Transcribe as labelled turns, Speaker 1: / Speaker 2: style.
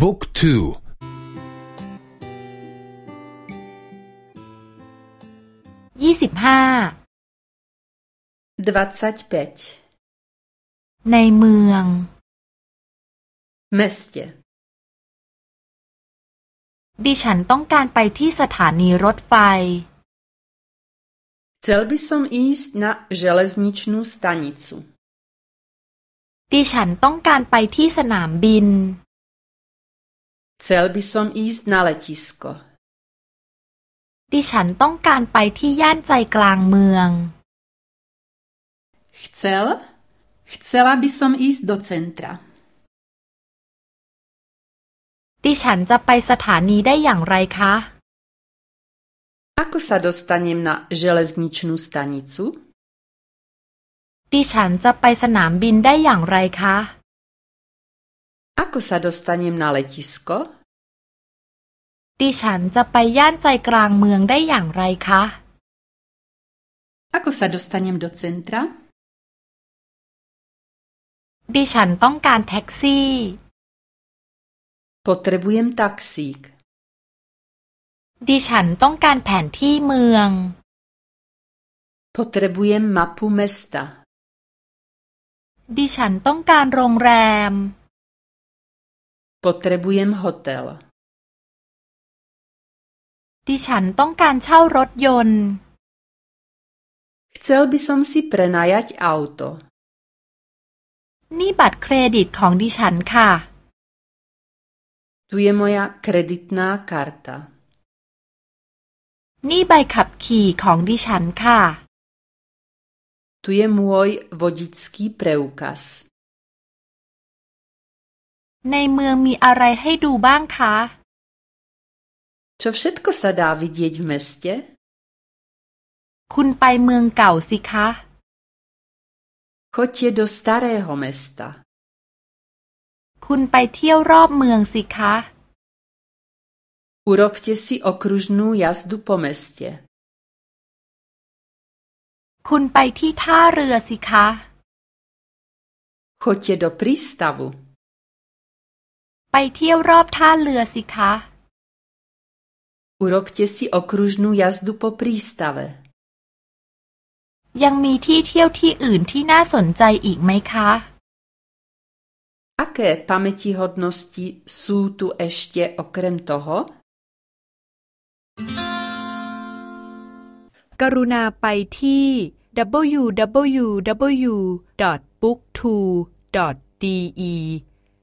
Speaker 1: บุ๊กทู
Speaker 2: ยี่สิบห้าในเมือง
Speaker 3: Městě
Speaker 2: ดิฉันต้องการไปที่สถานีรถไฟ
Speaker 3: Chcel by som ísť na železničnú stanicu.
Speaker 2: ดิฉันต้องการไปที่สนามบิน
Speaker 3: Chcel by som ísť na letisko.
Speaker 2: ดิฉันต้องการไปที่ย่านใจกลางเมือง
Speaker 3: Chcel? Chcela by som ísť do centra.
Speaker 2: ดิฉันจะไปสถานีได้อย่างไรคะ
Speaker 3: Ako sa dostanem na železničnú stanicu?
Speaker 2: ดิฉันจะไปสนามบินได้อย่างไรคะ
Speaker 3: Ako sa dostanem na letisko?
Speaker 2: ดิฉันจะไปย่านใจกลางเมืองได้อย่างไรคะ
Speaker 3: Ako sa dostanem do centra?
Speaker 2: ดิฉันต้องการแท็กซี่
Speaker 3: Potrebujem taxík.
Speaker 2: ดิฉันต้องการแผนที่เมือง
Speaker 3: Potrebujem mapu mesta.
Speaker 2: ดิฉันต้องการโรงแรม
Speaker 3: Potrebujem hotel.
Speaker 2: ดิฉันต้องการเช่ารถยนต์
Speaker 3: Chcel by som si prenajať auto.
Speaker 2: นี่บัตรเครดิตของดิฉันค่ะ
Speaker 3: Tu je moja kreditná karta.
Speaker 2: นี่ใบขับขี่ของดิฉันค่ะ
Speaker 3: Tu je môj vodický preukaz.
Speaker 2: ในเมืองมีอะไรให้ดูบ้างคะ
Speaker 3: Čo všetko sa dá vidieť v meste?
Speaker 2: คุณไปเมืองเก่าสิคะ
Speaker 3: Choďte do starého mesta.
Speaker 2: คุณไปเที่ยวรอบเมืองสิคะ
Speaker 3: Urobte si okružnú jazdu po meste.
Speaker 2: คุณไปที่ท่าเรือสิคะ
Speaker 3: Choďte do prístavu.
Speaker 2: ไปเที่ยวรอบท่าเรือสิคะ
Speaker 3: Urobte si okružnú jazdu po prístave.
Speaker 2: ยังมีที่เที่ยวที่อื่นที่น่าสนใจอีกไหมคะ
Speaker 3: Aké pamätihodnosti sú tu ešte okrem toho?
Speaker 2: กรุณาไปที่ www.booktwo.de